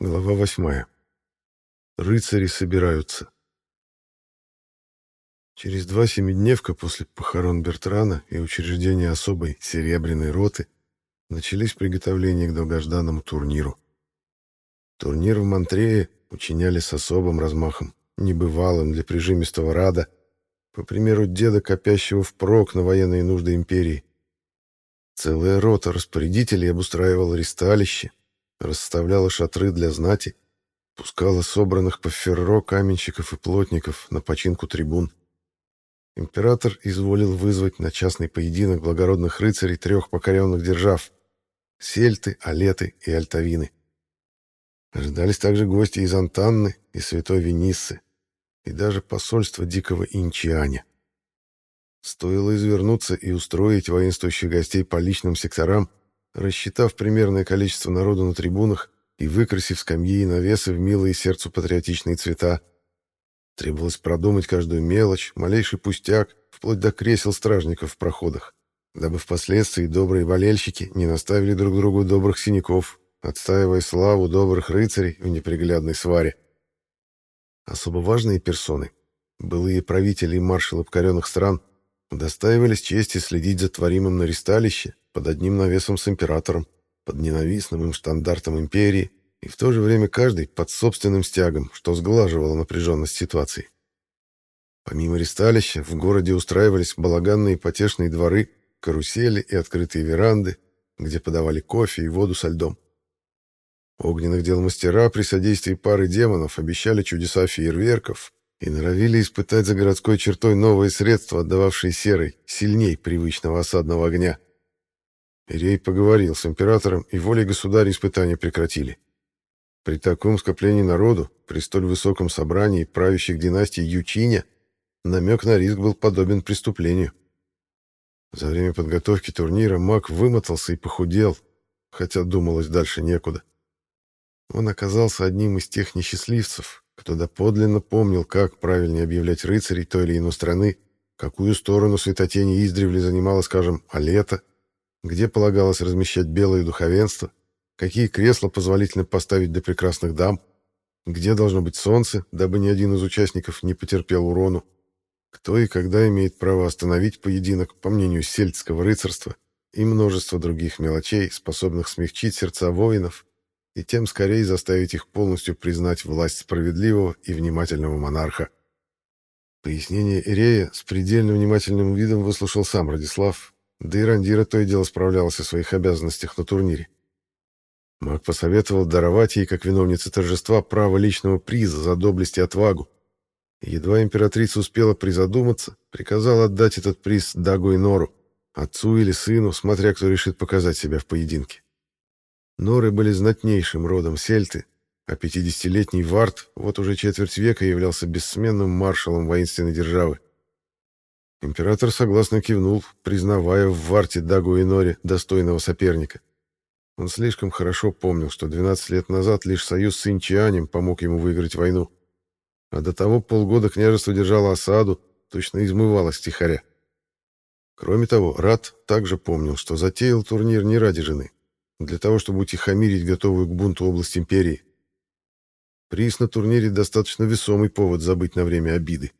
Глава восьмая. Рыцари собираются. Через два семидневка после похорон Бертрана и учреждения особой серебряной роты начались приготовления к долгожданному турниру. Турнир в Монтрее учиняли с особым размахом, небывалым для прижимистого рада, по примеру деда, копящего впрок на военные нужды империи. Целая рота распорядителей обустраивала ристалище, расставляла шатры для знати, пускала собранных по ферро каменщиков и плотников на починку трибун. Император изволил вызвать на частный поединок благородных рыцарей трех покоренных держав — Сельты, Алеты и Альтавины. Ожидались также гости из Антанны и Святой Вениссы, и даже посольство дикого Инчианя. Стоило извернуться и устроить воинствующих гостей по личным секторам, рассчитав примерное количество народу на трибунах и выкрасив скамьи и навесы в милые сердцу патриотичные цвета. Требовалось продумать каждую мелочь, малейший пустяк, вплоть до кресел стражников в проходах, дабы впоследствии добрые болельщики не наставили друг другу добрых синяков, отстаивая славу добрых рыцарей в неприглядной сваре. Особо важные персоны, былые правители и маршалы покоренных стран, удостаивались чести следить за творимым на ристалище под одним навесом с императором, под ненавистным им штандартом империи, и в то же время каждый под собственным стягом, что сглаживало напряженность ситуации. Помимо ристалища, в городе устраивались балаганные потешные дворы, карусели и открытые веранды, где подавали кофе и воду со льдом. Огненных дел мастера при содействии пары демонов обещали чудеса фейерверков и норовили испытать за городской чертой новые средства, отдававшие серой, сильней привычного осадного огня. Ирей поговорил с императором, и волей государя испытания прекратили. При таком скоплении народу, при столь высоком собрании правящих династий Ючиня, намек на риск был подобен преступлению. За время подготовки турнира маг вымотался и похудел, хотя думалось дальше некуда. Он оказался одним из тех несчастливцев, кто доподлинно помнил, как правильнее объявлять рыцарей той или иной страны, какую сторону святотени издревле занимала, скажем, Алета, где полагалось размещать белое духовенство, какие кресла позволительно поставить для прекрасных дам, где должно быть солнце, дабы ни один из участников не потерпел урону, кто и когда имеет право остановить поединок, по мнению сельдского рыцарства, и множество других мелочей, способных смягчить сердца воинов и тем скорее заставить их полностью признать власть справедливого и внимательного монарха. Пояснение Ирея с предельно внимательным видом выслушал сам Радислав, да и Рандира то и дело справлялась о своих обязанностях на турнире. Маг посоветовал даровать ей, как виновнице торжества, право личного приза за доблесть и отвагу. едва императрица успела призадуматься, приказал отдать этот приз Дагу и Нору, отцу или сыну, смотря кто решит показать себя в поединке. Норы были знатнейшим родом сельты, а 50-летний Варт вот уже четверть века являлся бессменным маршалом воинственной державы. Император согласно кивнул, признавая в Варте Дагу и Норе достойного соперника. Он слишком хорошо помнил, что 12 лет назад лишь союз с Инчианем помог ему выиграть войну. А до того полгода княжество держало осаду, точно измывалось стихаря. Кроме того, Рад также помнил, что затеял турнир не ради жены, для того, чтобы утихомирить готовую к бунту область империи. Приз на турнире достаточно весомый повод забыть на время обиды.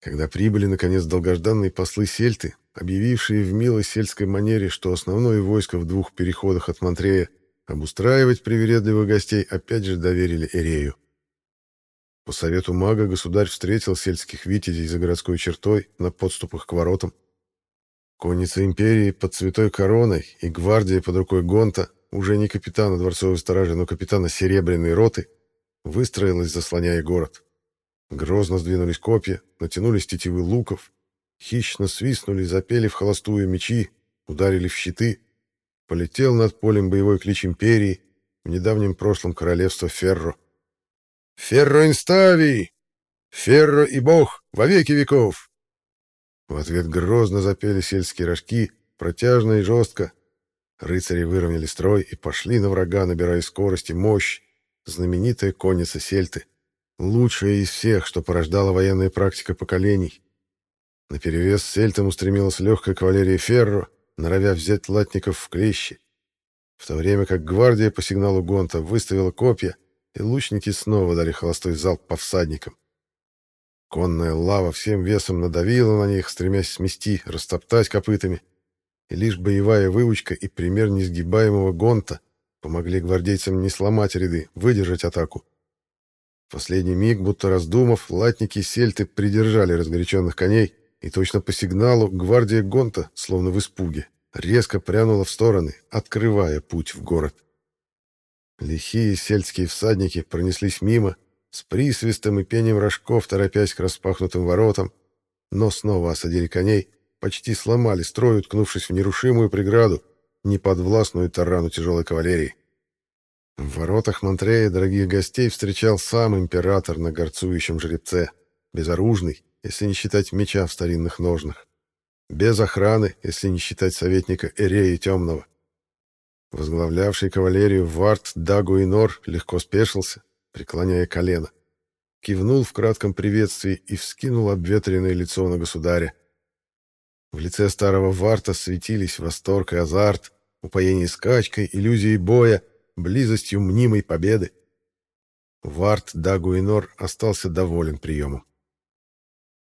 Когда прибыли, наконец, долгожданные послы Сельты, объявившие в милой сельской манере, что основное войско в двух переходах от Монтрея обустраивать привередливых гостей опять же доверили Эрею. По совету мага государь встретил сельских витязей за городской чертой на подступах к воротам. Конница империи под святой короной и гвардия под рукой Гонта, уже не капитана дворцовой стражи, но капитана Серебряной роты, выстроилась, заслоняя город. Грозно сдвинулись копья, натянулись тетивы луков, хищно свистнули, запели в холостую мечи, ударили в щиты. Полетел над полем боевой клич империи, в недавнем прошлом королевства Ферро. «Ферро инстави! Ферро и бог во веки веков!» В ответ грозно запели сельские рожки, протяжно и жестко. Рыцари выровняли строй и пошли на врага, набирая скорость и мощь. Знаменитая конница Сельты — Лучшая из всех, что порождала военная практика поколений. На перевес сельтам устремилась легкая кавалерия Ферро, норовя взять латников в клещи. в то время как гвардия по сигналу Гонта выставила копья, и лучники снова дали холостой залп по всадникам. Конная лава всем весом надавила на них, стремясь смести, растоптать копытами, и лишь боевая выучка и пример несгибаемого Гонта помогли гвардейцам не сломать ряды, выдержать атаку. В последний миг, будто раздумав, латники сельты придержали разгоряченных коней, и точно по сигналу гвардия Гонта, словно в испуге, резко прянула в стороны, открывая путь в город. Лихие сельские всадники пронеслись мимо, с присвистом и пением рожков, торопясь к распахнутым воротам, но снова осадили коней, почти сломали строй, уткнувшись в нерушимую преграду, неподвластную тарану тяжелой кавалерии. В воротах Монтрея дорогих гостей встречал сам император на горцующем жеребце, безоружный, если не считать меча в старинных ножнах, без охраны, если не считать советника Эреи Темного. Возглавлявший кавалерию Варт Дагуинор легко спешился, преклоняя колено. Кивнул в кратком приветствии и вскинул обветренное лицо на государя. В лице старого Варта светились восторг и азарт, упоение скачкой, иллюзией боя, близостью мнимой победы. Варт Дагуинор остался доволен приемом.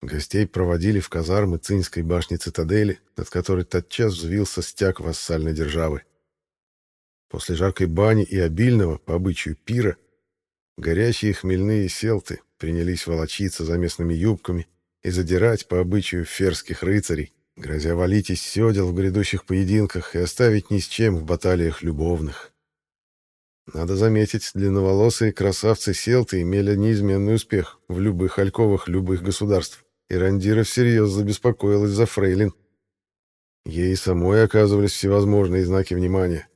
Гостей проводили в казармы Цинской башни цитадели, над которой тотчас взвился стяг вассальной державы. После жаркой бани и обильного, по обычаю, пира, горячие хмельные селты принялись волочиться за местными юбками и задирать по обычаю ферских рыцарей, грозя валить из седел в грядущих поединках и оставить ни с чем в баталиях любовных. Надо заметить, длинноволосые красавцы селты имели неизменный успех в любых альковах любых государств, и Рандира всерьез забеспокоилась за фрейлин. Ей самой оказывались всевозможные знаки внимания.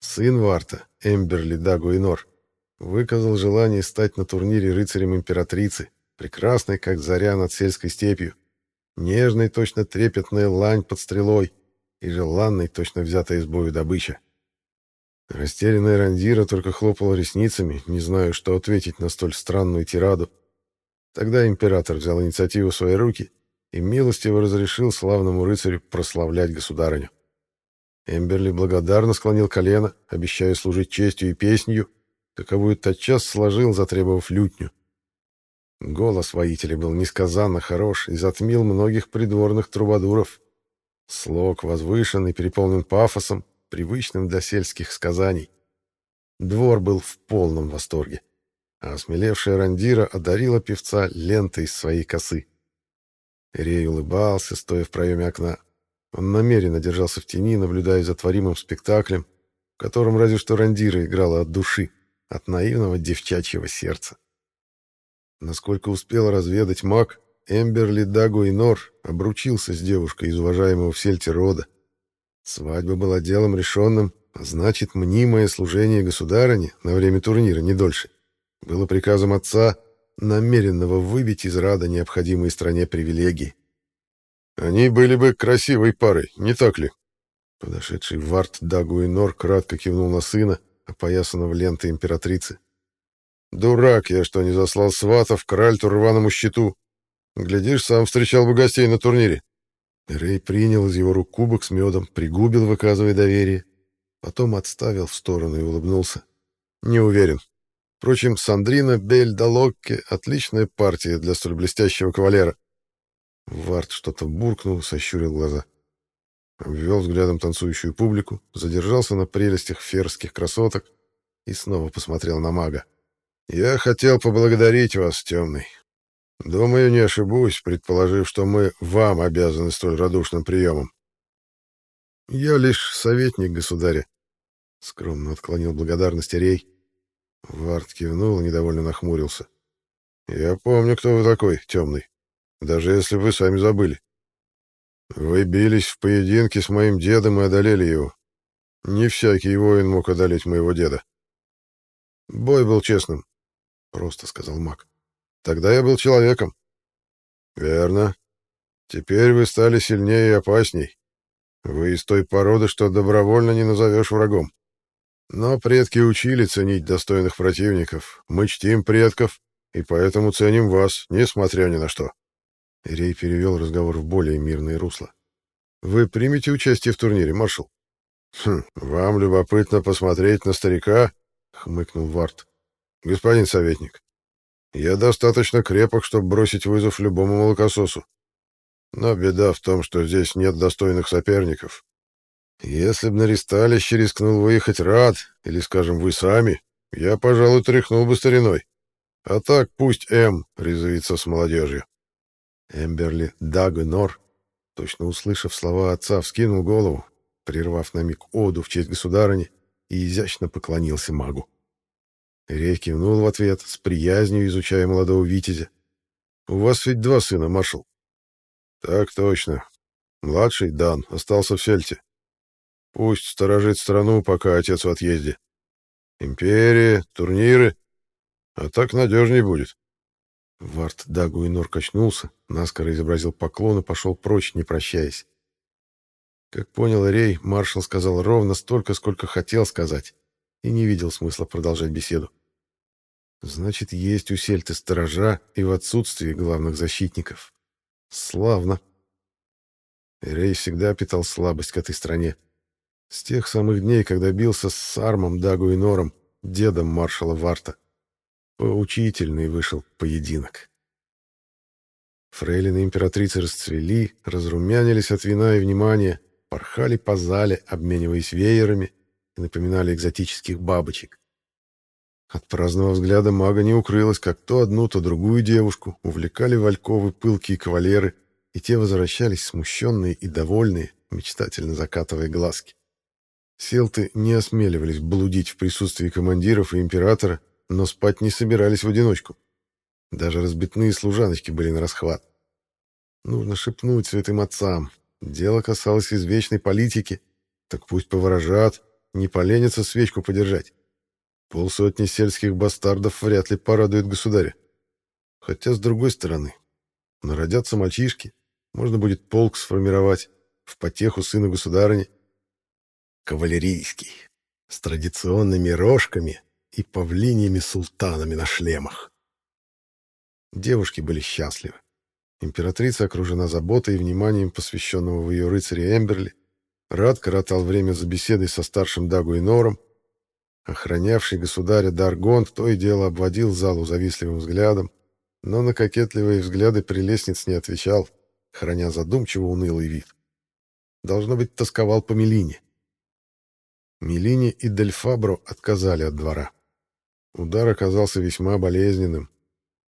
Сын Варта, Эмберли Дагуинор, выказал желание стать на турнире рыцарем императрицы, прекрасной, как заря над сельской степью, нежной, точно трепетная лань под стрелой и желанной, точно взятая из бою добыча. Растерянная Рандира только хлопала ресницами, не зная, что ответить на столь странную тираду. Тогда император взял инициативу в свои руки и милостиво разрешил славному рыцарю прославлять государыню. Эмберли благодарно склонил колено, обещая служить честью и песнью, каковую тотчас сложил, затребовав лютню. Голос воителя был несказанно хорош и затмил многих придворных трубадуров. Слог возвышенный, переполнен пафосом, привычным для сельских сказаний. Двор был в полном восторге, а осмелевшая Рандира одарила певца лентой из своей косы. Рей улыбался, стоя в проеме окна. Он намеренно держался в тени, наблюдая за творимым спектаклем, в котором разве что Рандира играла от души, от наивного девчачьего сердца. Насколько успел разведать маг, Эмберли Дагу и Нор обручился с девушкой из уважаемого в сельте рода. Свадьба была делом решенным, а значит, мнимое служение государыне на время турнира, не дольше, было приказом отца, намеренного выбить из рада необходимые стране привилегии. Они были бы красивой парой, не так ли? Подошедший Варт Дагуинор кратко кивнул на сына, опоясанного лентой императрицы. Дурак я, что не заслал сватов к Ральту рваному щиту. Глядишь, сам встречал бы гостей на турнире. Рэй принял из его рук кубок с медом, пригубил, выказывая доверие. Потом отставил в сторону и улыбнулся. Не уверен. Впрочем, Сандрина Бель Далокке — отличная партия для столь блестящего кавалера. Варт что-то буркнул, сощурил глаза. Обвел взглядом танцующую публику, задержался на прелестях ферских красоток и снова посмотрел на мага. «Я хотел поблагодарить вас, Темный. Думаю, не ошибусь, предположив, что мы вам обязаны столь радушным приемом. Я лишь советник государя», — скромно отклонил благодарность Рей. Варт кивнул и недовольно нахмурился. «Я помню, кто вы такой, Темный даже если вы сами забыли. Вы бились в поединке с моим дедом и одолели его. Не всякий воин мог одолеть моего деда. Бой был честным, — просто сказал маг. Тогда я был человеком. Верно. Теперь вы стали сильнее и опасней. Вы из той породы, что добровольно не назовешь врагом. Но предки учили ценить достойных противников. Мы чтим предков, и поэтому ценим вас, несмотря ни на что. Рей перевел разговор в более мирное русло. «Вы примете участие в турнире, маршал?» «Хм, вам любопытно посмотреть на старика?» — хмыкнул Варт. «Господин советник, я достаточно крепок, чтобы бросить вызов любому молокососу. Но беда в том, что здесь нет достойных соперников. Если б на ресталище рискнул выехать рад, или, скажем, вы сами, я, пожалуй, тряхнул бы стариной. А так пусть М резвится с молодежью. Эмберли Дагнор, точно услышав слова отца, вскинул голову, прервав на миг оду в честь государыни, и изящно поклонился магу. Рей кивнул в ответ, с приязнью изучая молодого витязя. «У вас ведь два сына, маршал?» «Так точно. Младший, Дан, остался в Сельте. Пусть сторожит страну, пока отец в отъезде. Империя, турниры. А так надежней будет». Варт Дагуинор качнулся, наскоро изобразил поклон и пошел прочь, не прощаясь. Как понял Рей, маршал сказал ровно столько, сколько хотел сказать, и не видел смысла продолжать беседу. Значит, есть у Сельты сторожа и в отсутствии главных защитников. Славно. Рей всегда питал слабость к этой стране. С тех самых дней, когда бился с Сармом, Дагу и Нором, дедом маршала Варта. Поучительный вышел поединок. Фрейлины императрицы расцвели, разрумянились от вина и внимания, порхали по зале, обмениваясь веерами и напоминали экзотических бабочек. От праздного взгляда мага не укрылось, как то одну, то другую девушку увлекали вальковы пылкие кавалеры, и те возвращались смущенные и довольные, мечтательно закатывая глазки. Селты не осмеливались блудить в присутствии командиров и императора, но спать не собирались в одиночку. Даже разбитные служаночки были на расхват. Нужно шепнуть святым отцам. Дело касалось извечной политики, так пусть поворожат, не поленятся свечку подержать. Полсотни сельских бастардов вряд ли порадует государя. Хотя, с другой стороны, народятся мальчишки, можно будет полк сформировать в потеху сына государыни. Кавалерийский, с традиционными рожками и павлиньими султанами на шлемах. Девушки были счастливы. Императрица окружена заботой и вниманием посвященного в ее рыцаре Эмберли. Рад коротал время за беседой со старшим Дагу и Нором, Охранявший государя Даргонт то и дело обводил залу завистливым взглядом, но на кокетливые взгляды прелестниц не отвечал, храня задумчиво унылый вид. Должно быть, тосковал по Мелине. Мелине и Дельфабро отказали от двора. Удар оказался весьма болезненным.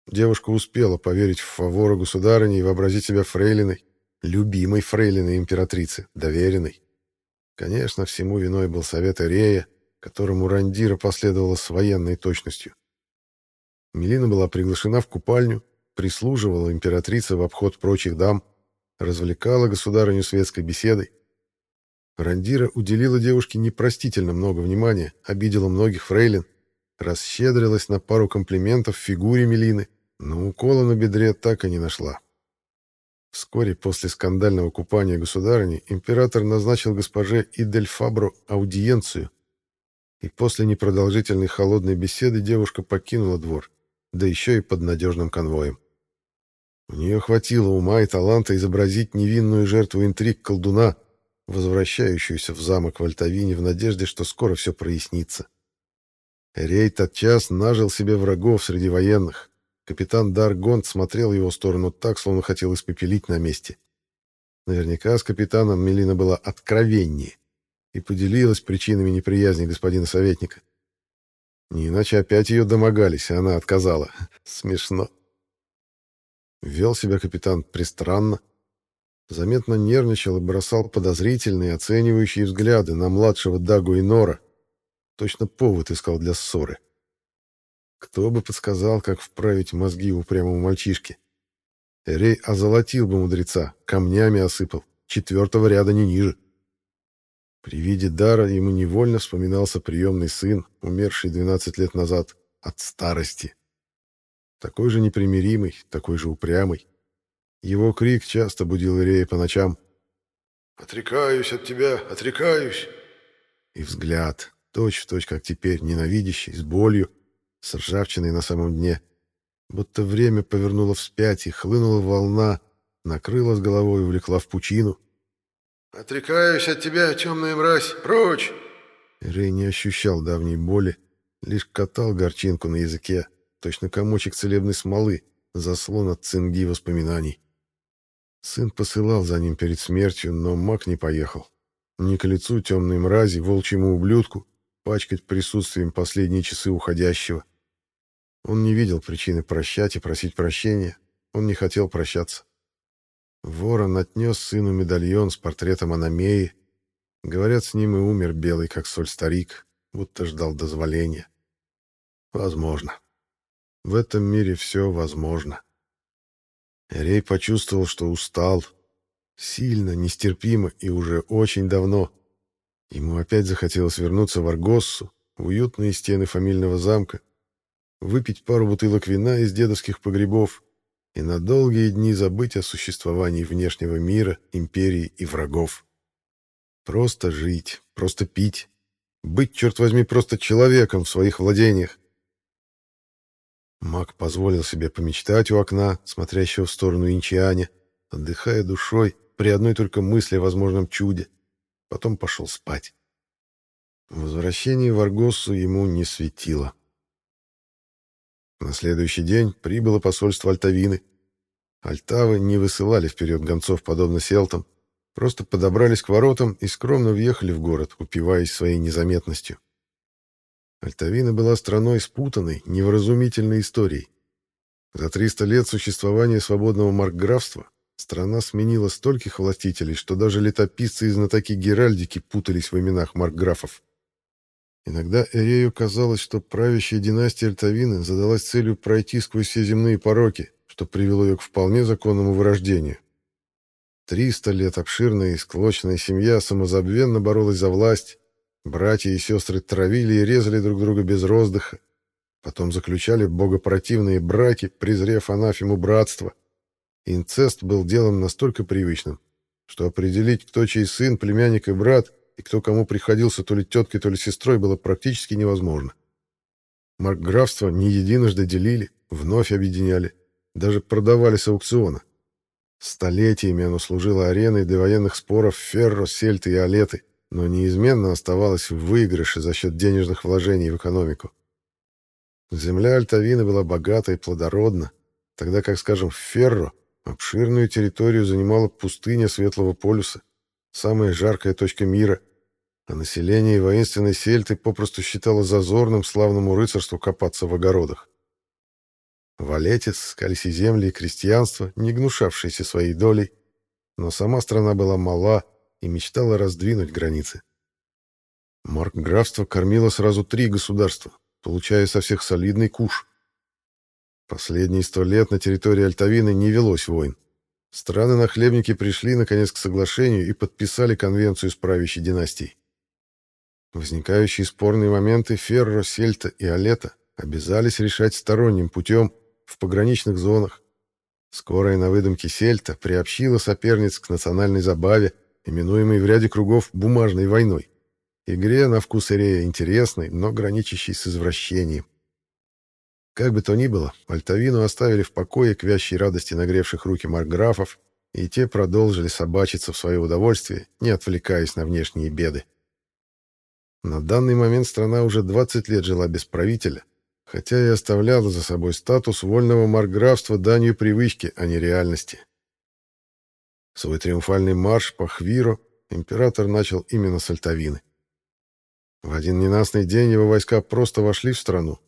Девушка успела поверить в фаворы государыни и вообразить себя фрейлиной, любимой фрейлиной императрицы, доверенной. Конечно, всему виной был совет Эрея, которому Рандира последовала с военной точностью. Мелина была приглашена в купальню, прислуживала императрице в обход прочих дам, развлекала государыню светской беседой. Рандира уделила девушке непростительно много внимания, обидела многих фрейлин, расщедрилась на пару комплиментов в фигуре Мелины, но укола на бедре так и не нашла. Вскоре после скандального купания государыни император назначил госпоже Идель Фабро аудиенцию, и после непродолжительной холодной беседы девушка покинула двор, да еще и под надежным конвоем. У нее хватило ума и таланта изобразить невинную жертву интриг колдуна, возвращающуюся в замок в Альтавине в надежде, что скоро все прояснится. Рей тотчас нажил себе врагов среди военных. Капитан Даргонт смотрел в его сторону так, словно хотел испепелить на месте. Наверняка с капитаном Мелина была откровеннее и поделилась причинами неприязни господина советника. Не иначе опять ее домогались, а она отказала. Смешно. Вел себя капитан пристранно, заметно нервничал и бросал подозрительные, оценивающие взгляды на младшего Дагу и Нора. Точно повод искал для ссоры. Кто бы подсказал, как вправить мозги упрямому мальчишке? Эрей озолотил бы мудреца, камнями осыпал, четвертого ряда не ниже. При виде дара ему невольно вспоминался приемный сын, умерший 12 лет назад от старости. Такой же непримиримый, такой же упрямый. Его крик часто будил Ирея по ночам. «Отрекаюсь от тебя, отрекаюсь!» И взгляд, точь-в-точь, точь, как теперь, ненавидящий, с болью, с ржавчиной на самом дне. Будто время повернуло вспять, и хлынула волна, накрыла с головой и увлекла в пучину. «Отрекаюсь от тебя, темная мразь! Прочь!» Рэй не ощущал давней боли, лишь катал горчинку на языке, точно комочек целебной смолы, заслон от цинги воспоминаний. Сын посылал за ним перед смертью, но маг не поехал. Не к лицу темной мрази, волчьему ублюдку, пачкать присутствием последние часы уходящего. Он не видел причины прощать и просить прощения. Он не хотел прощаться. Ворон отнес сыну медальон с портретом Анамеи. Говорят, с ним и умер белый, как соль старик, будто ждал дозволения. Возможно. В этом мире все возможно. Рей почувствовал, что устал. Сильно, нестерпимо и уже очень давно. Ему опять захотелось вернуться в Аргоссу, в уютные стены фамильного замка, выпить пару бутылок вина из дедовских погребов и на долгие дни забыть о существовании внешнего мира, империи и врагов. Просто жить, просто пить, быть, черт возьми, просто человеком в своих владениях. Мак позволил себе помечтать у окна, смотрящего в сторону Инчианя, отдыхая душой при одной только мысли о возможном чуде. Потом пошел спать. Возвращение в Аргоссу ему не светило. На следующий день прибыло посольство Альтавины. Альтавы не высылали вперед гонцов, подобно селтам, просто подобрались к воротам и скромно въехали в город, упиваясь своей незаметностью. Альтавина была страной спутанной, невразумительной историей. За 300 лет существования свободного маркграфства страна сменила стольких властителей, что даже летописцы и знатоки Геральдики путались в именах маркграфов. Иногда Эрею казалось, что правящая династия Альтавины задалась целью пройти сквозь все земные пороки, что привело ее к вполне законному вырождению. Триста лет обширная и склочная семья самозабвенно боролась за власть, Братья и сестры травили и резали друг друга без роздыха. Потом заключали богопротивные браки, презрев анафему братства. Инцест был делом настолько привычным, что определить, кто чей сын, племянник и брат, и кто кому приходился то ли теткой, то ли сестрой, было практически невозможно. Маркграфство не единожды делили, вновь объединяли, даже продавали с аукциона. Столетиями оно служило ареной для военных споров Ферро, Сельты и Алеты но неизменно оставалась в выигрыше за счет денежных вложений в экономику. Земля Альтавины была богата и плодородна, тогда как, скажем, Ферро обширную территорию занимала пустыня Светлого полюса, самая жаркая точка мира, а население воинственной сельты попросту считало зазорным славному рыцарству копаться в огородах. Валетец скались земли, и крестьянство, не гнушавшиеся своей долей, но сама страна была мала, и мечтала раздвинуть границы. Маркграфство кормило сразу три государства, получая со всех солидный куш. Последние сто лет на территории Альтавины не велось войн. Страны-нахлебники пришли, наконец, к соглашению и подписали конвенцию с правящей династией. Возникающие спорные моменты Ферро, Сельта и Алета обязались решать сторонним путем в пограничных зонах. Скорая на выдумке Сельта приобщила соперниц к национальной забаве, именуемой в ряде кругов «бумажной войной». Игре на вкус Ирея интересной, но граничащей с извращением. Как бы то ни было, Альтавину оставили в покое к вящей радости нагревших руки маркграфов, и те продолжили собачиться в свое удовольствие, не отвлекаясь на внешние беды. На данный момент страна уже 20 лет жила без правителя, хотя и оставляла за собой статус вольного маркграфства данью привычки, а не реальности. Свой триумфальный марш по Хвиру император начал именно с Альтавины. В один ненастный день его войска просто вошли в страну,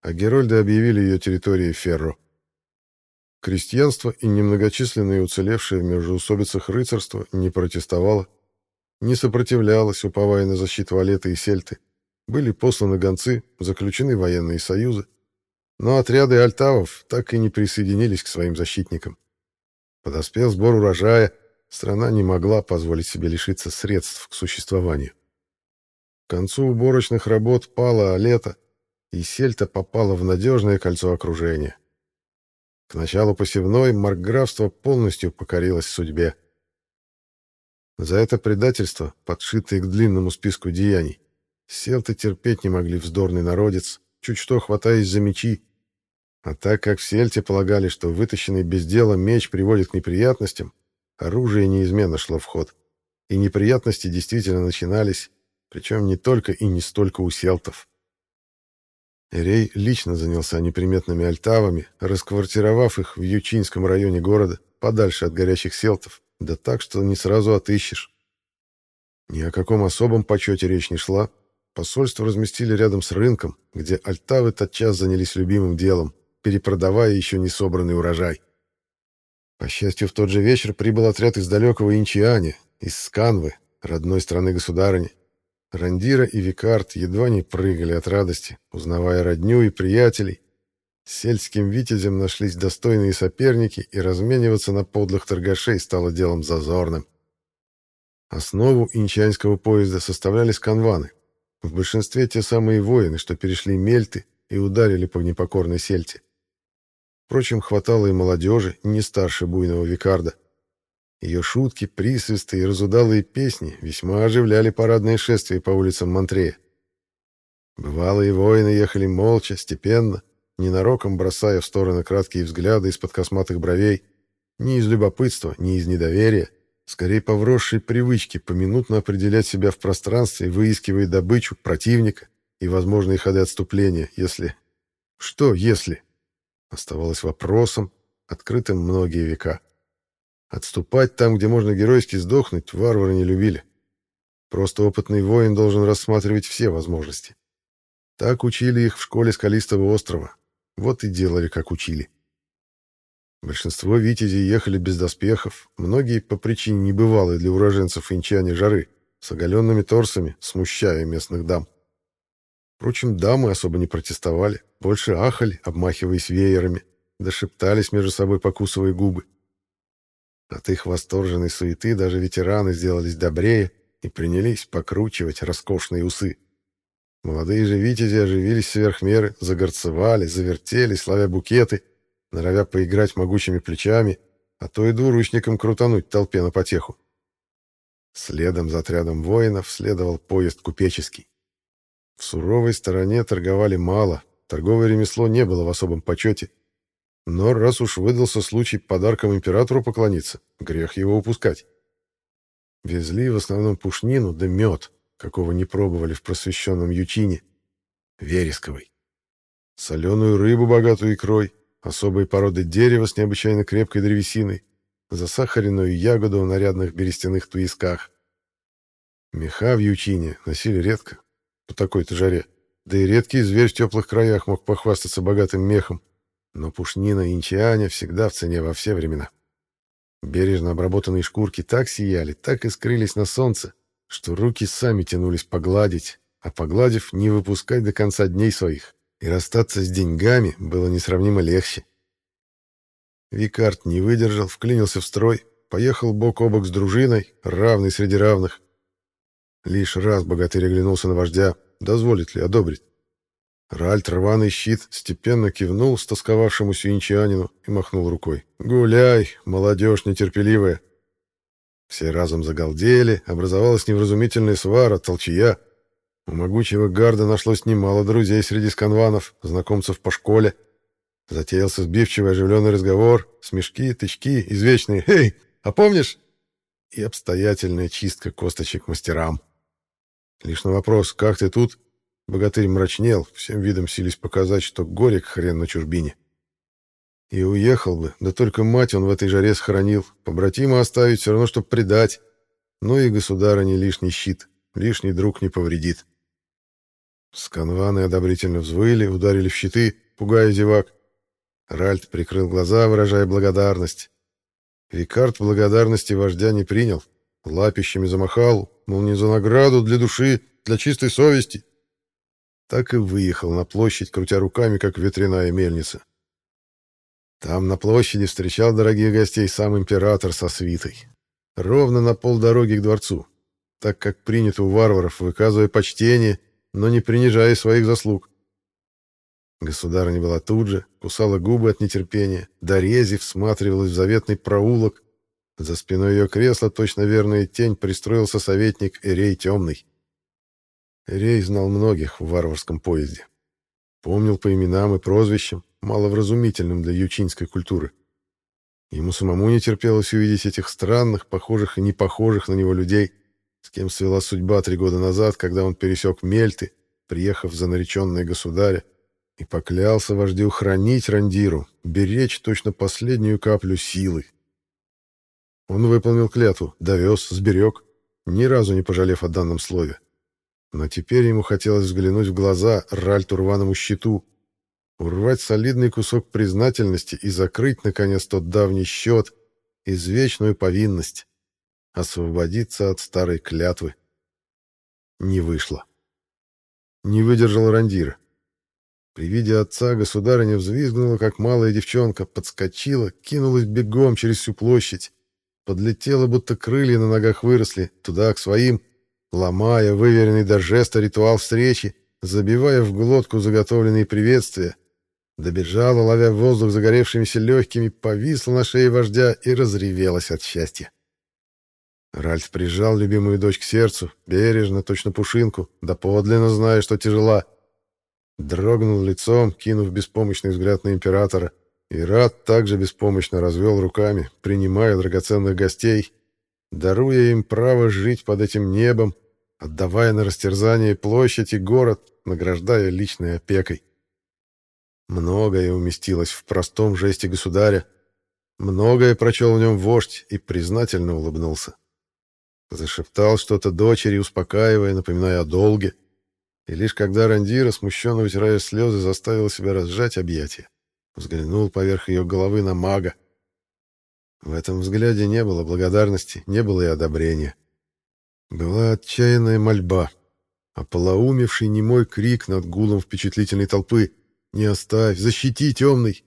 а Герольды объявили ее территорией Ферро. Крестьянство и немногочисленные уцелевшие в межеусобицах рыцарство не протестовало, не сопротивлялось, уповая на защиту Алеты и Сельты. Были посланы гонцы, заключены военные союзы, но отряды альтавов так и не присоединились к своим защитникам. Подоспел сбор урожая, страна не могла позволить себе лишиться средств к существованию. К концу уборочных работ пало лето, и сельта попала в надежное кольцо окружения. К началу посевной маркграфство полностью покорилось судьбе. За это предательство, подшитое к длинному списку деяний, селты терпеть не могли вздорный народец, чуть что хватаясь за мечи, а так как в Сельте полагали, что вытащенный без дела меч приводит к неприятностям, оружие неизменно шло в ход. и неприятности действительно начинались, причем не только и не столько у селтов. Рей лично занялся неприметными альтавами, расквартировав их в Ючинском районе города, подальше от горячих селтов, да так, что не сразу отыщешь. Ни о каком особом почете речь не шла. Посольство разместили рядом с рынком, где альтавы тотчас занялись любимым делом, перепродавая еще не собранный урожай. По счастью, в тот же вечер прибыл отряд из далекого Инчиане, из Сканвы, родной страны государыни. Рандира и Викард едва не прыгали от радости, узнавая родню и приятелей. Сельским витязем нашлись достойные соперники, и размениваться на подлых торгашей стало делом зазорным. Основу инчанского поезда составляли сканваны. В большинстве те самые воины, что перешли мельты и ударили по непокорной сельте. Впрочем, хватало и молодежи, не старше буйного Викарда. Ее шутки, присвисты и разудалые песни весьма оживляли парадное шествие по улицам Монтрея. Бывалые воины ехали молча, степенно, ненароком бросая в стороны краткие взгляды из-под косматых бровей, ни из любопытства, ни из недоверия, скорее по вросшей привычке поминутно определять себя в пространстве, выискивая добычу, противника и возможные ходы отступления, если... Что «если»? Оставалось вопросом, открытым многие века. Отступать там, где можно геройски сдохнуть, варвары не любили. Просто опытный воин должен рассматривать все возможности. Так учили их в школе Скалистого острова. Вот и делали, как учили. Большинство витязей ехали без доспехов, многие по причине небывалой для уроженцев инчане жары, с оголенными торсами, смущая местных дам. Впрочем, дамы особо не протестовали, больше ахали, обмахиваясь веерами, да шептались между собой, покусывая губы. От их восторженной суеты даже ветераны сделались добрее и принялись покручивать роскошные усы. Молодые же витязи оживились сверх меры, загорцевали, завертелись, славя букеты, норовя поиграть могучими плечами, а то и двуручником крутануть толпе на потеху. Следом за отрядом воинов следовал поезд купеческий. В суровой стороне торговали мало, торговое ремесло не было в особом почете, но раз уж выдался случай подарком императору поклониться, грех его упускать. Везли в основном пушнину да мед, какого не пробовали в просвещенном ючине, вересковый. Соленую рыбу, богатую икрой, особые породы дерева с необычайно крепкой древесиной, засахаренную ягоду в нарядных берестяных туисках. Меха в ючине носили редко, по такой-то жаре, да и редкий зверь в теплых краях мог похвастаться богатым мехом, но пушнина и инчиане всегда в цене во все времена. Бережно обработанные шкурки так сияли, так и скрылись на солнце, что руки сами тянулись погладить, а погладив, не выпускать до конца дней своих, и расстаться с деньгами было несравнимо легче. Викард не выдержал, вклинился в строй, поехал бок о бок с дружиной, равный среди равных. Лишь раз богатырь оглянулся на вождя, дозволит ли одобрить. Ральт рваный щит степенно кивнул стосковавшемуся инчанину и махнул рукой. «Гуляй, молодежь нетерпеливая!» Все разом загалдели, образовалась невразумительная свара, толчья. У могучего гарда нашлось немало друзей среди сканванов, знакомцев по школе. Затеялся сбивчивый оживленный разговор, смешки, тычки, извечные «Эй, а помнишь?» и обстоятельная чистка косточек мастерам. Лишь на вопрос «Как ты тут?» Богатырь мрачнел, всем видом сились показать, что горек хрен на чужбине. И уехал бы, да только мать он в этой жаре сохранил. Побратима оставить все равно, чтоб предать. Ну и государа не лишний щит, лишний друг не повредит. Сканваны одобрительно взвыли, ударили в щиты, пугая зевак. Ральт прикрыл глаза, выражая благодарность. Рикард благодарности вождя не принял. Лапищами замахал, мол, не за награду, для души, для чистой совести так и выехал на площадь, крутя руками, как ветряная мельница. Там на площади встречал дорогих гостей сам император со свитой. Ровно на полдороги к дворцу, так как принято у варваров, выказывая почтение, но не принижая своих заслуг. Государыня была тут же, кусала губы от нетерпения, дорези всматривалась в заветный проулок. За спиной ее кресла, точно верная тень, пристроился советник Эрей Темный. Рей знал многих в варварском поезде. Помнил по именам и прозвищам, маловразумительным для ючинской культуры. Ему самому не терпелось увидеть этих странных, похожих и не похожих на него людей, с кем свела судьба три года назад, когда он пересек Мельты, приехав за нареченные государя, и поклялся вождю хранить Рандиру, беречь точно последнюю каплю силы. Он выполнил клятву, довез, сберег, ни разу не пожалев о данном слове. Но теперь ему хотелось взглянуть в глаза Ральту рваному щиту, урвать солидный кусок признательности и закрыть, наконец, тот давний счет, извечную повинность, освободиться от старой клятвы. Не вышло. Не выдержал Рандира. При виде отца государыня взвизгнула, как малая девчонка, подскочила, кинулась бегом через всю площадь, подлетела, будто крылья на ногах выросли, туда, к своим, ломая выверенный до жеста ритуал встречи, забивая в глотку заготовленные приветствия, добежала, ловя воздух загоревшимися легкими, повисла на шее вождя и разревелась от счастья. Ральф прижал любимую дочь к сердцу, бережно, точно пушинку, да подлинно зная, что тяжела. Дрогнул лицом, кинув беспомощный взгляд на императора, и Рад также беспомощно развел руками, принимая драгоценных гостей, даруя им право жить под этим небом, отдавая на растерзание площадь и город, награждая личной опекой. Многое уместилось в простом жесте государя, многое прочел в нем вождь и признательно улыбнулся. Зашептал что-то дочери, успокаивая, напоминая о долге, и лишь когда Рандира, смущенно вытирая слезы, заставил себя разжать объятия, взглянул поверх ее головы на мага. В этом взгляде не было благодарности, не было и одобрения. Была отчаянная мольба, ополоумевший немой крик над гулом впечатлительной толпы «Не оставь! Защити, темный!»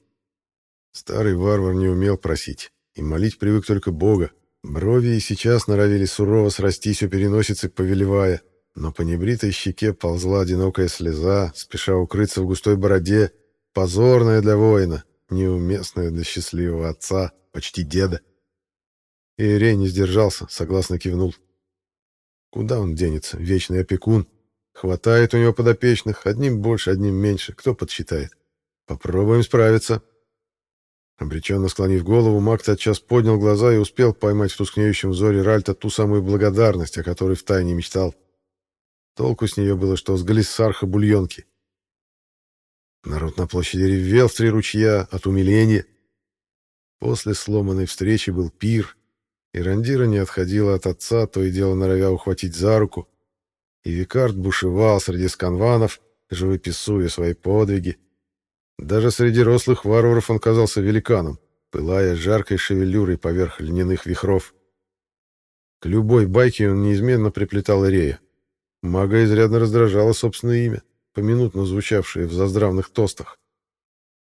Старый варвар не умел просить, и молить привык только Бога. Брови и сейчас норовили сурово срастись у переносицы, повелевая, но по небритой щеке ползла одинокая слеза, спеша укрыться в густой бороде, позорная для воина, неуместная для счастливого отца, почти деда. Иерей не сдержался, согласно кивнул. Куда он денется, вечный опекун? Хватает у него подопечных, одним больше, одним меньше, кто подсчитает? Попробуем справиться. Обреченно склонив голову, Мак тотчас поднял глаза и успел поймать в тускнеющем взоре Ральта ту самую благодарность, о которой втайне мечтал. Толку с нее было, что с галиссарха бульонки. Народ на площади ревел в три ручья от умиления. После сломанной встречи был пир, и Рандира не отходила от отца, то и дело норовя ухватить за руку, и Викард бушевал среди сканванов, живописуя свои подвиги. Даже среди рослых варваров он казался великаном, пылая жаркой шевелюрой поверх льняных вихров. К любой байке он неизменно приплетал Ирея. Мага изрядно раздражало собственное имя, поминутно звучавшее в заздравных тостах.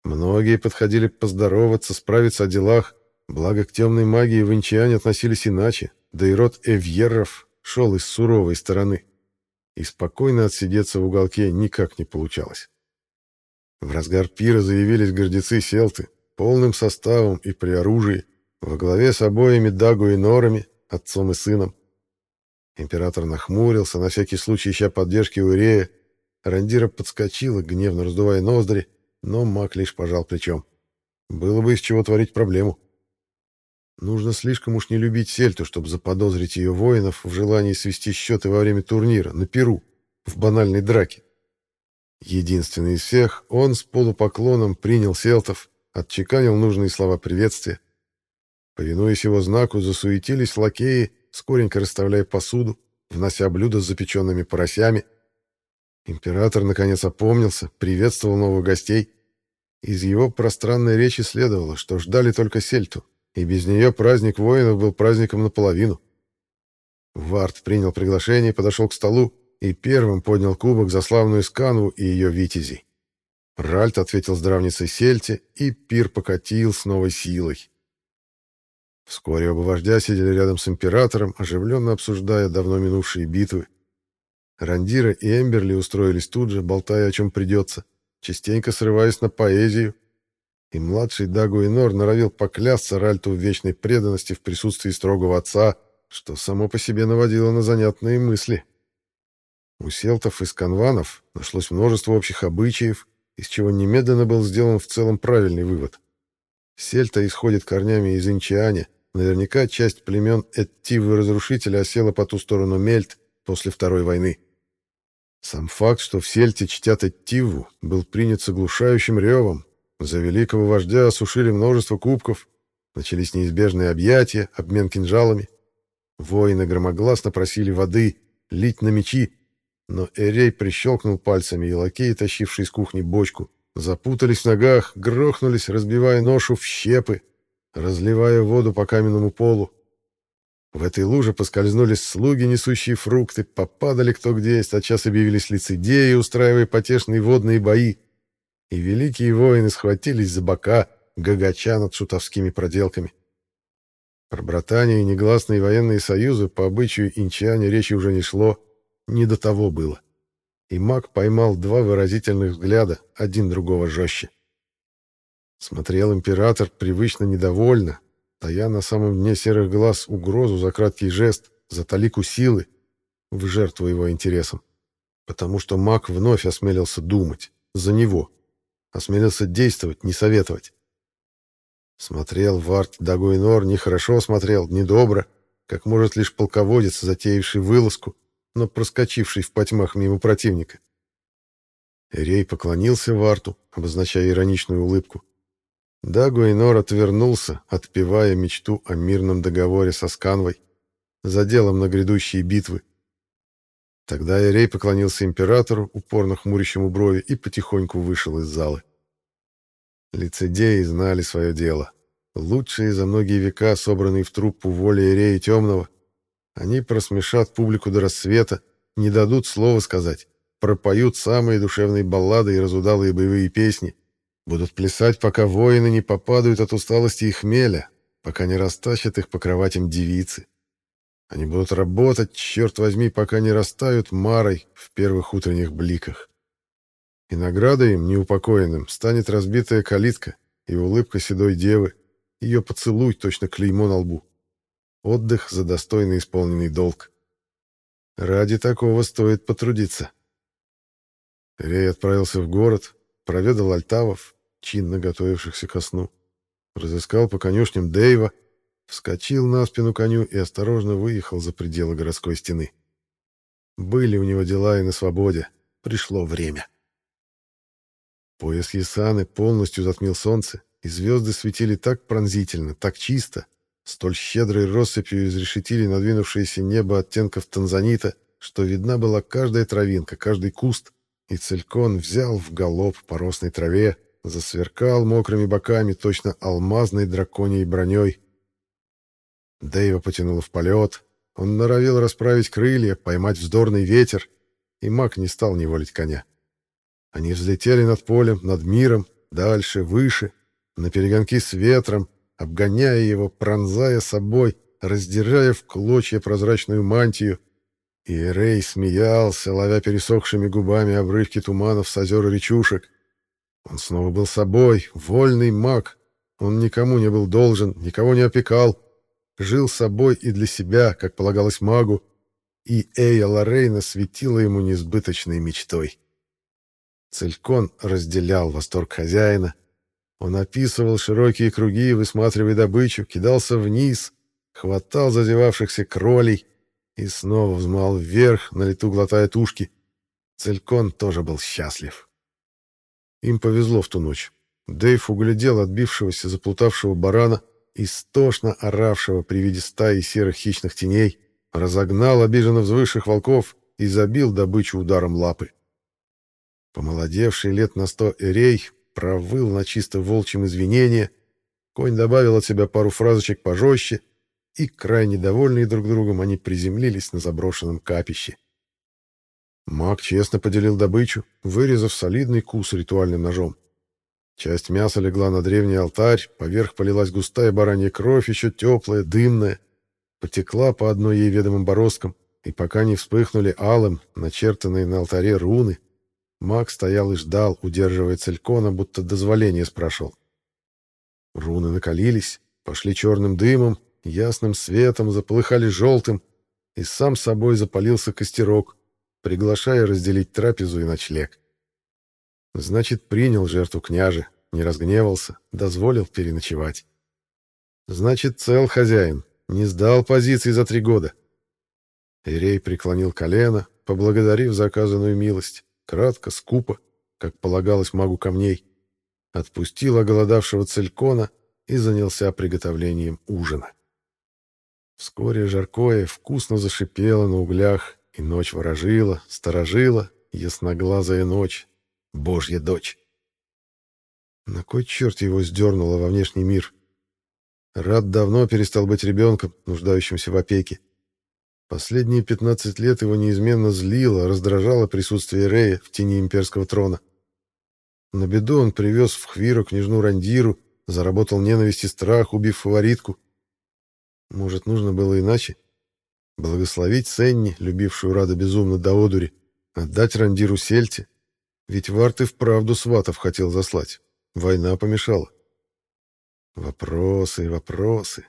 Многие подходили поздороваться, справиться о делах, благо к темной магии венчане относились иначе, да и род эвьеров шел из суровой стороны. И спокойно отсидеться в уголке никак не получалось. В разгар пира заявились гордецы селты, полным составом и при оружии, во главе с обоими Дагу и Норами, отцом и сыном. Император нахмурился, на всякий случай ища поддержки у Ирея. Рандира подскочила, гневно раздувая ноздри, но маг лишь пожал плечом. Было бы из чего творить проблему. Нужно слишком уж не любить Сельту, чтобы заподозрить ее воинов в желании свести счеты во время турнира, на Перу, в банальной драке. Единственный из всех, он с полупоклоном принял Селтов, отчеканил нужные слова приветствия. Повинуясь его знаку, засуетились лакеи, скоренько расставляя посуду, внося блюда с запеченными поросями. Император, наконец, опомнился, приветствовал новых гостей. Из его пространной речи следовало, что ждали только сельту, и без нее праздник воинов был праздником наполовину. Вард принял приглашение, подошел к столу и первым поднял кубок за славную Сканву и ее витязей. Ральт ответил здравницей Сельте, и пир покатил с новой силой. Вскоре оба вождя сидели рядом с императором, оживленно обсуждая давно минувшие битвы. Рандира и Эмберли устроились тут же, болтая о чем придется, частенько срываясь на поэзию. И младший Дагу Инор норовил поклясться Ральту в вечной преданности в присутствии строгого отца, что само по себе наводило на занятные мысли. У селтов и сканванов нашлось множество общих обычаев, из чего немедленно был сделан в целом правильный вывод. Сельта исходит корнями из Инчиане, наверняка часть племен Эттивы-разрушителя осела по ту сторону Мельт после Второй войны. Сам факт, что в Сельте чтят Эттиву, был принят с оглушающим ревом. За великого вождя осушили множество кубков, начались неизбежные объятия, обмен кинжалами. Воины громогласно просили воды, лить на мечи, но Эрей прищелкнул пальцами, и лакеи, тащившие из кухни бочку, запутались в ногах, грохнулись, разбивая ношу в щепы, разливая воду по каменному полу. В этой луже поскользнулись слуги, несущие фрукты, попадали кто где есть, а час объявились лицедеи, устраивая потешные водные бои. И великие воины схватились за бока, гагача над шутовскими проделками. Про братание и негласные военные союзы по обычаю инчане речи уже не шло, не до того было. И маг поймал два выразительных взгляда, один другого жестче. Смотрел император привычно недовольно, тая на самом дне серых глаз угрозу за краткий жест, за талику силы, в жертву его интересам. Потому что маг вновь осмелился думать, за него. Осмелился действовать, не советовать. Смотрел Варт Дагуйнор, нехорошо смотрел, недобро, как может лишь полководец, затеявший вылазку, но проскочивший в потьмах мимо противника. Рей поклонился Варту, обозначая ироничную улыбку. Дагуинор отвернулся, отпевая мечту о мирном договоре со Сканвой, за делом на грядущие битвы. Тогда Эрей поклонился императору, упорно хмурящему брови, и потихоньку вышел из залы. Лицедеи знали свое дело. Лучшие за многие века, собранные в труппу воли Эрея Темного, они просмешат публику до рассвета, не дадут слова сказать, пропоют самые душевные баллады и разудалые боевые песни, будут плясать, пока воины не попадают от усталости и хмеля, пока не растащат их по кроватям девицы. Они будут работать, черт возьми, пока не растают марой в первых утренних бликах. И наградой им, неупокоенным, станет разбитая калитка и улыбка седой девы, ее поцелуй, точно клеймо на лбу. Отдых за достойно исполненный долг. Ради такого стоит потрудиться. Рей отправился в город, проведал альтавов, чинно готовившихся ко сну, разыскал по конюшням Дэйва, вскочил на спину коню и осторожно выехал за пределы городской стены. Были у него дела и на свободе. Пришло время. Пояс Ясаны полностью затмил солнце, и звезды светили так пронзительно, так чисто, столь щедрой россыпью изрешетили надвинувшееся небо оттенков танзанита, что видна была каждая травинка, каждый куст, и Целькон взял в галоп по росной траве, засверкал мокрыми боками точно алмазной драконьей броней. Дэйва потянуло в полет, он норовил расправить крылья, поймать вздорный ветер, и маг не стал неволить коня. Они взлетели над полем, над миром, дальше, выше, на перегонки с ветром, обгоняя его, пронзая собой, раздирая в клочья прозрачную мантию. И Рей смеялся, ловя пересохшими губами обрывки туманов с озер и речушек. Он снова был собой, вольный маг. Он никому не был должен, никого не опекал. Жил собой и для себя, как полагалось магу, и Эя Лорейна светила ему несбыточной мечтой. Целькон разделял восторг хозяина. Он описывал широкие круги, высматривая добычу, кидался вниз, хватал зазевавшихся кролей и снова взмал вверх, на лету глотая тушки. Целькон тоже был счастлив. Им повезло в ту ночь. Дэйв углядел отбившегося, заплутавшего барана, истошно оравшего при виде стаи серых хищных теней, разогнал обиженно взвывших волков и забил добычу ударом лапы. Помолодевший лет на сто Эрей провыл на чисто волчьем извинения, конь добавил от себя пару фразочек пожестче, и, крайне довольные друг другом, они приземлились на заброшенном капище. Маг честно поделил добычу, вырезав солидный кус ритуальным ножом. Часть мяса легла на древний алтарь, поверх полилась густая баранья кровь, еще теплая, дымная, потекла по одной ей ведомым бороздкам, и пока не вспыхнули алым, начертанные на алтаре руны, Маг стоял и ждал, удерживая целькона, будто дозволение спрашивал. Руны накалились, пошли черным дымом, ясным светом, заполыхали желтым, и сам собой запалился костерок, приглашая разделить трапезу и ночлег. Значит, принял жертву княже, не разгневался, дозволил переночевать. Значит, цел хозяин, не сдал позиции за три года. Ирей преклонил колено, поблагодарив за оказанную милость, кратко, скупо, как полагалось магу камней, отпустил оголодавшего целькона и занялся приготовлением ужина. Вскоре жаркое вкусно зашипело на углях, и ночь ворожила, сторожила, ясноглазая ночь, божья дочь. На кой черт его сдернуло во внешний мир? Рад давно перестал быть ребенком, нуждающимся в опеке. Последние 15 лет его неизменно злило, раздражало присутствие Рея в тени имперского трона. На беду он привез в Хвиру княжну Рандиру, заработал ненависть и страх, убив фаворитку. Может, нужно было иначе? Благословить Сенни, любившую Рада безумно до одури, отдать Рандиру Сельте, ведь Варт и вправду сватов хотел заслать. Война помешала. Вопросы, вопросы.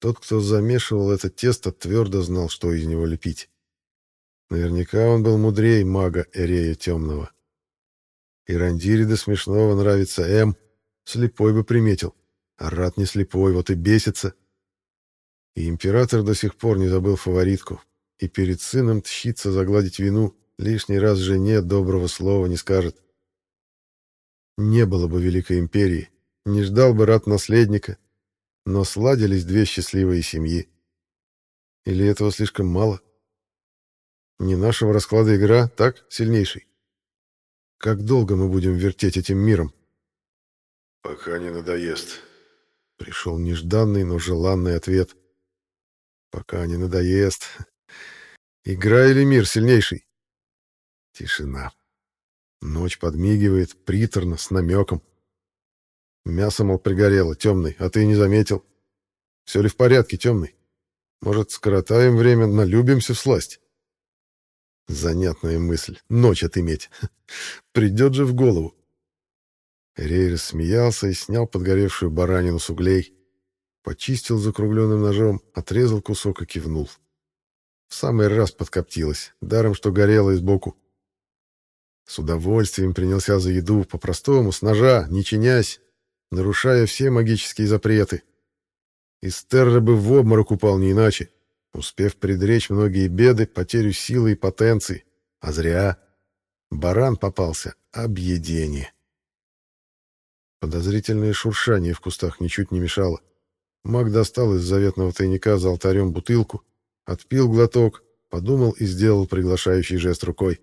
Тот, кто замешивал это тесто, твердо знал, что из него лепить. Наверняка он был мудрее мага Эрея Темного. И Рандире до смешного нравится М. Слепой бы приметил. А Рад не слепой, вот и бесится. И император до сих пор не забыл фаворитку. И перед сыном тщится загладить вину, лишний раз жене доброго слова не скажет. Не было бы Великой Империи, не ждал бы рад наследника, но сладились две счастливые семьи. Или этого слишком мало? Не нашего расклада игра, так, сильнейший? Как долго мы будем вертеть этим миром? Пока не надоест. Пришел нежданный, но желанный ответ. Пока не надоест. Игра или мир сильнейший? Тишина. Ночь подмигивает, приторно, с намеком. Мясо, мол, пригорело, темный, а ты не заметил. Все ли в порядке, темный? Может, скоротаем время, налюбимся в сласть? Занятная мысль. Ночь отыметь. Придет же в голову. Рей рассмеялся и снял подгоревшую баранину с углей. Почистил закругленным ножом, отрезал кусок и кивнул. В самый раз подкоптилась, даром что горело и сбоку. С удовольствием принялся за еду, по-простому, с ножа, не чинясь, нарушая все магические запреты. Из Терры бы в обморок упал не иначе, успев предречь многие беды, потерю силы и потенции. А зря. Баран попался. Объедение. Подозрительное шуршание в кустах ничуть не мешало. Маг достал из заветного тайника за алтарем бутылку, отпил глоток, подумал и сделал приглашающий жест рукой.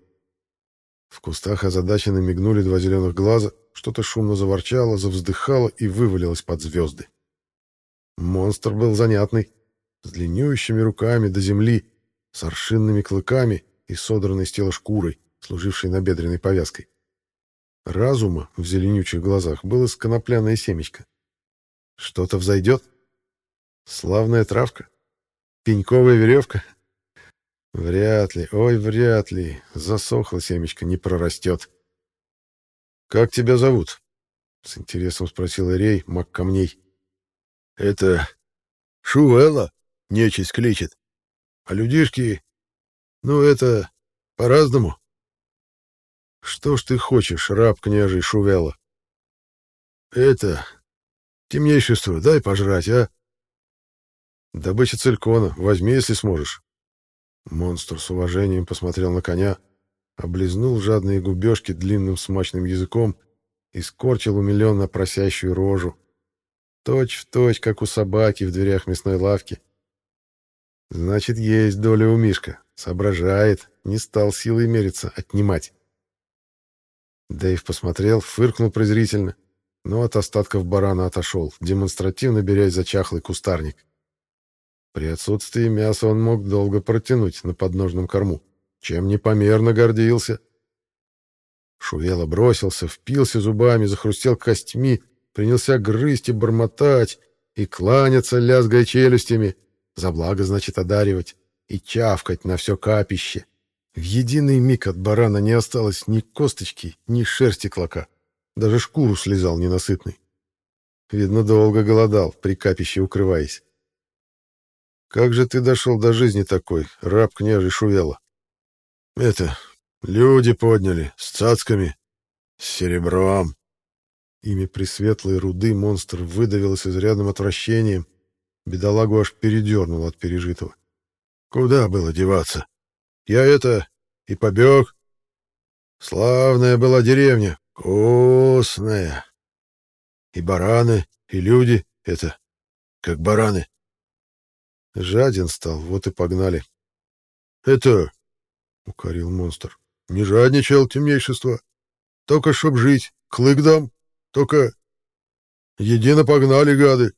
В кустах озадаченно мигнули два зеленых глаза, что-то шумно заворчало, завздыхало и вывалилось под звезды. Монстр был занятный, с длиннющими руками до земли, с аршинными клыками и содранной с тела шкурой, служившей набедренной повязкой. Разума в зеленючих глазах было сконопляное семечко. Что-то взойдет? Славная травка? Пеньковая веревка? Вряд ли, ой, вряд ли. Засохло семечко, не прорастет. «Как тебя зовут?» — с интересом спросил Ирей, маг камней. «Это Шуэла, нечисть кличет. А людишки... Ну, это по-разному». «Что ж ты хочешь, раб княжий Шувела?» «Это... Темнейшество, дай пожрать, а?» «Добыча целькона, возьми, если сможешь». Монстр с уважением посмотрел на коня, облизнул жадные губежки длинным смачным языком и скорчил умиленно просящую рожу. Точь в точь, как у собаки в дверях мясной лавки. Значит, есть доля у Мишка. Соображает, не стал силой мериться, отнимать. Дэйв посмотрел, фыркнул презрительно, но от остатков барана отошел, демонстративно берясь за чахлый кустарник. При отсутствии мяса он мог долго протянуть на подножном корму чем непомерно гордился. Шувела бросился, впился зубами, захрустел костьми, принялся грызть и бормотать, и кланяться, лязгая челюстями, за благо, значит, одаривать, и чавкать на все капище. В единый миг от барана не осталось ни косточки, ни шерсти клока. Даже шкуру слезал ненасытный. Видно, долго голодал, при капище укрываясь. «Как же ты дошел до жизни такой, раб княжий Шувела?» Это, люди подняли, с цацками, с серебром. Имя Пресветлой Руды монстр выдавил с изрядным отвращением. Бедолагу аж передернул от пережитого. «Куда было деваться? Я это... и побег. Славная была деревня, вкусная. И бараны, и люди — это... как бараны. Жаден стал, вот и погнали. «Это...» — укорил монстр. «Не жадничал, темнейшество. Только чтоб жить, клык дам. Только... Едино погнали, гады.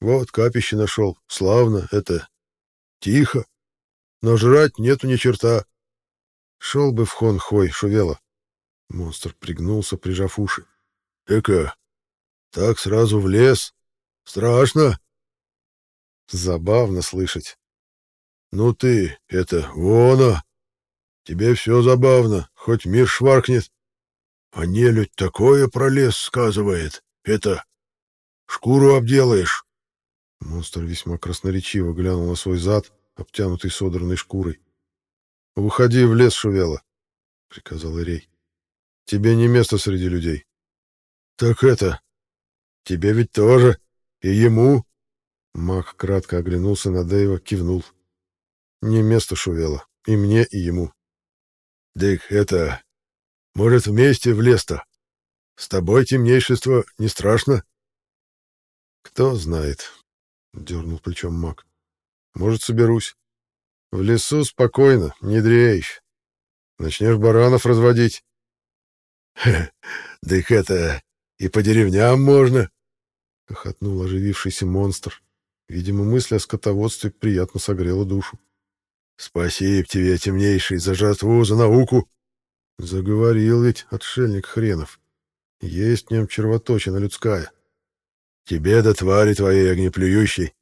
Вот капище нашел. Славно, это... Тихо. Но жрать нету ни черта. Шел бы в хон хой, шувела. Монстр пригнулся, прижав уши. Эка, так сразу в лес. Страшно. Забавно слышать. Ну ты, это, вона. Тебе все забавно, хоть мир шваркнет. А нелюдь такое про лес сказывает. Это, шкуру обделаешь. Монстр весьма красноречиво глянул на свой зад, обтянутый содранной шкурой. «Уходи в лес, Шувела», — приказал Ирей. «Тебе не место среди людей». «Так это... Тебе ведь тоже. И ему...» Маг кратко оглянулся на Дэйва, кивнул. «Не место Шувела. И мне, и ему». «Дык, это... Может, вместе в лес-то? С тобой темнейшество не страшно?» «Кто знает», — дернул плечом маг. «Может, соберусь. В лесу спокойно, не дрейфь. Начнешь баранов разводить». «Дык это... И по деревням можно!» — хохотнул оживившийся монстр. Видимо, мысль о скотоводстве приятно согрела душу. «Спасибо тебе, темнейший, за жратву, за науку!» Заговорил ведь отшельник хренов. Есть в нем червоточина людская. «Тебе да твари твоей огнеплюющей!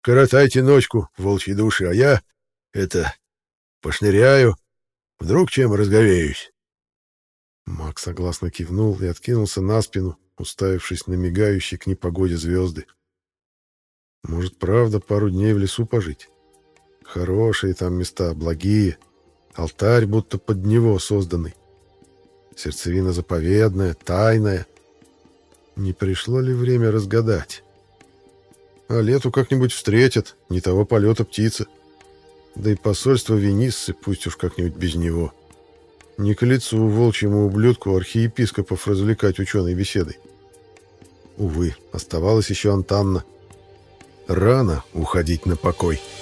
Коротайте ночку, волчьи души, а я, это, пошныряю, вдруг чем разговеюсь!» Мак согласно кивнул и откинулся на спину, уставившись на мигающие к непогоде звезды. Может, правда, пару дней в лесу пожить? Хорошие там места, благие. Алтарь будто под него созданный. Сердцевина заповедная, тайная. Не пришло ли время разгадать? А лету как-нибудь встретят, не того полета птица. Да и посольство Вениссы пусть уж как-нибудь без него. Не к лицу волчьему ублюдку архиепископов развлекать ученой беседой. Увы, оставалась еще Антанна. Рано уходить на покой. —